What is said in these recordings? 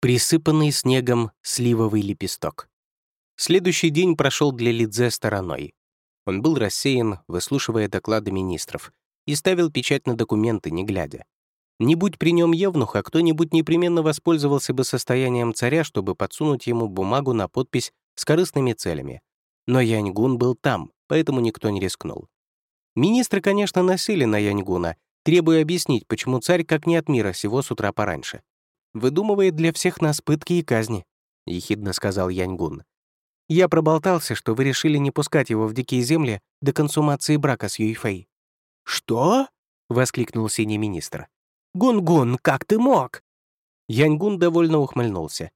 Присыпанный снегом сливовый лепесток. Следующий день прошел для Лидзе стороной. Он был рассеян, выслушивая доклады министров, и ставил печать на документы, не глядя. Не будь при нем евнуха, кто-нибудь непременно воспользовался бы состоянием царя, чтобы подсунуть ему бумагу на подпись с корыстными целями. Но Яньгун был там, поэтому никто не рискнул. Министры, конечно, носили на Яньгуна, требуя объяснить, почему царь как не от мира сего с утра пораньше. Выдумывает для всех нас пытки и казни», — ехидно сказал Яньгун. «Я проболтался, что вы решили не пускать его в дикие земли до консумации брака с Юйфэй». «Что?» — воскликнул синий министр. «Гун-гун, как ты мог?» Яньгун довольно ухмыльнулся.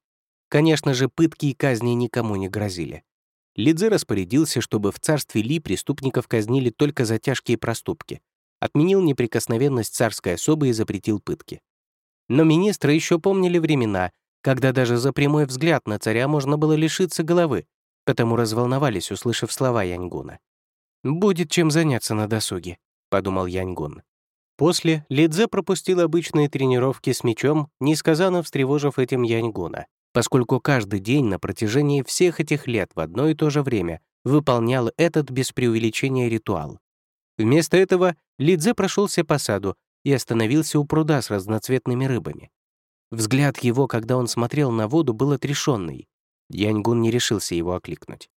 Конечно же, пытки и казни никому не грозили. Лидзе распорядился, чтобы в царстве Ли преступников казнили только за тяжкие проступки, отменил неприкосновенность царской особы и запретил пытки. Но министры еще помнили времена, когда даже за прямой взгляд на царя можно было лишиться головы, потому разволновались, услышав слова Яньгуна. «Будет чем заняться на досуге», — подумал Яньгун. После Лидзе пропустил обычные тренировки с мечом, несказанно встревожив этим Яньгуна, поскольку каждый день на протяжении всех этих лет в одно и то же время выполнял этот без преувеличения ритуал. Вместо этого Лидзе прошелся по саду и остановился у пруда с разноцветными рыбами. Взгляд его, когда он смотрел на воду, был отрешенный. Яньгун не решился его окликнуть.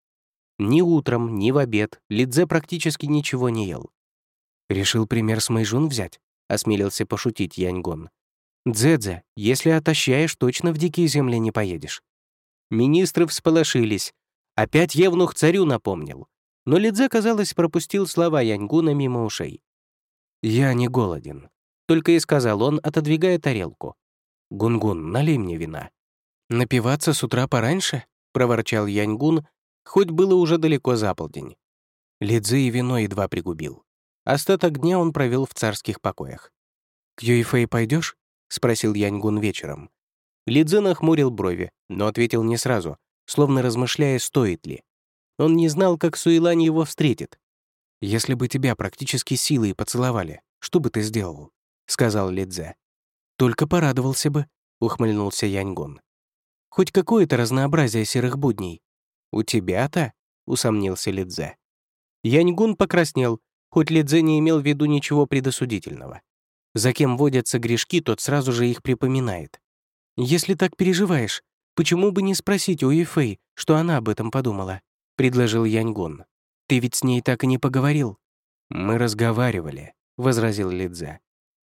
Ни утром, ни в обед Лидзе практически ничего не ел. «Решил пример с Мэйжун взять?» — осмелился пошутить Яньгун. «Дзэдзе, если отощаешь, точно в дикие земли не поедешь». Министры всполошились. Опять Евнух царю напомнил. Но Лидзе, казалось, пропустил слова Яньгуна мимо ушей. «Я не голоден», — только и сказал он, отодвигая тарелку. «Гунгун, налей мне вина». «Напиваться с утра пораньше?» — проворчал Яньгун, хоть было уже далеко за полдень. Лидзы и вино едва пригубил. Остаток дня он провел в царских покоях. «К Юйфэй пойдешь? спросил Яньгун вечером. Лидзе нахмурил брови, но ответил не сразу, словно размышляя, стоит ли. Он не знал, как Суэлань его встретит, «Если бы тебя практически силой поцеловали, что бы ты сделал?» — сказал Лидзе. «Только порадовался бы», — ухмыльнулся Яньгун. «Хоть какое-то разнообразие серых будней». «У тебя-то?» — усомнился Лидзе. Яньгун покраснел, хоть Лидзе не имел в виду ничего предосудительного. За кем водятся грешки, тот сразу же их припоминает. «Если так переживаешь, почему бы не спросить у Ефэй, что она об этом подумала?» — предложил Яньгун. Ты ведь с ней так и не поговорил». «Мы разговаривали», — возразил Лидзе.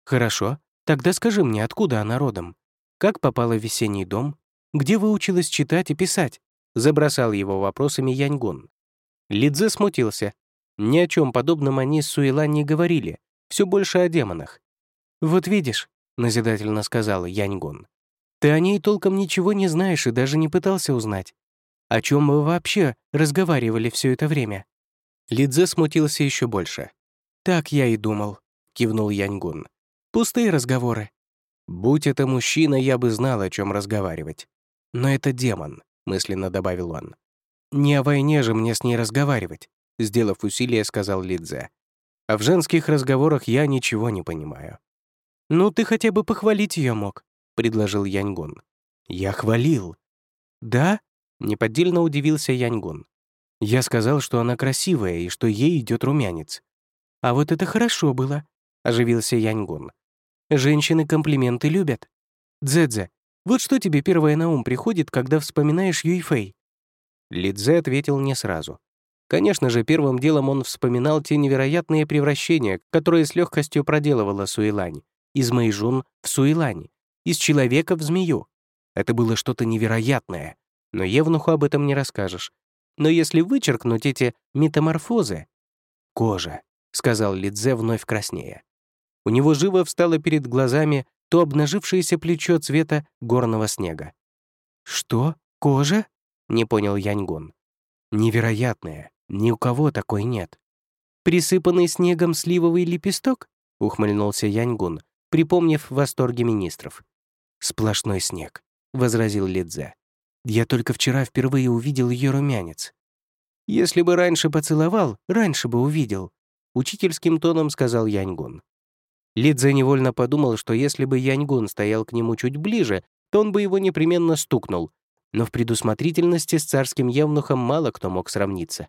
«Хорошо, тогда скажи мне, откуда она родом? Как попала в весенний дом? Где выучилась читать и писать?» Забросал его вопросами Яньгун. Лидзе смутился. Ни о чем подобном они с Суэлан не говорили, все больше о демонах. «Вот видишь», — назидательно сказала Яньгун, «ты о ней толком ничего не знаешь и даже не пытался узнать. О чем вы вообще разговаривали все это время?» Лидзе смутился еще больше. «Так я и думал», — кивнул Яньгун. «Пустые разговоры». «Будь это мужчина, я бы знал, о чем разговаривать. Но это демон», — мысленно добавил он. «Не о войне же мне с ней разговаривать», — сделав усилие, сказал Лидзе. «А в женских разговорах я ничего не понимаю». «Ну, ты хотя бы похвалить ее мог», — предложил Яньгун. «Я хвалил». «Да?» — неподдельно удивился Яньгун. Я сказал, что она красивая и что ей идет румянец. «А вот это хорошо было», — оживился Яньгун. «Женщины комплименты любят. Дзэдзе, вот что тебе первое на ум приходит, когда вспоминаешь Юйфэй?» Лидзе ответил не сразу. Конечно же, первым делом он вспоминал те невероятные превращения, которые с легкостью проделывала Суэлань. Из Мэйжун в Суэлань, из человека в змею. Это было что-то невероятное, но Евнуху об этом не расскажешь. Но если вычеркнуть эти метаморфозы... «Кожа», — сказал Лидзе вновь краснея. У него живо встало перед глазами то обнажившееся плечо цвета горного снега. «Что? Кожа?» — не понял Яньгун. «Невероятное. Ни у кого такой нет». «Присыпанный снегом сливовый лепесток?» — ухмыльнулся Яньгун, припомнив восторги министров. «Сплошной снег», — возразил Лидзе. Я только вчера впервые увидел ее румянец. Если бы раньше поцеловал, раньше бы увидел, учительским тоном сказал Яньгун. Лидзе невольно подумал, что если бы Яньгун стоял к нему чуть ближе, то он бы его непременно стукнул, но в предусмотрительности с царским евнухом мало кто мог сравниться.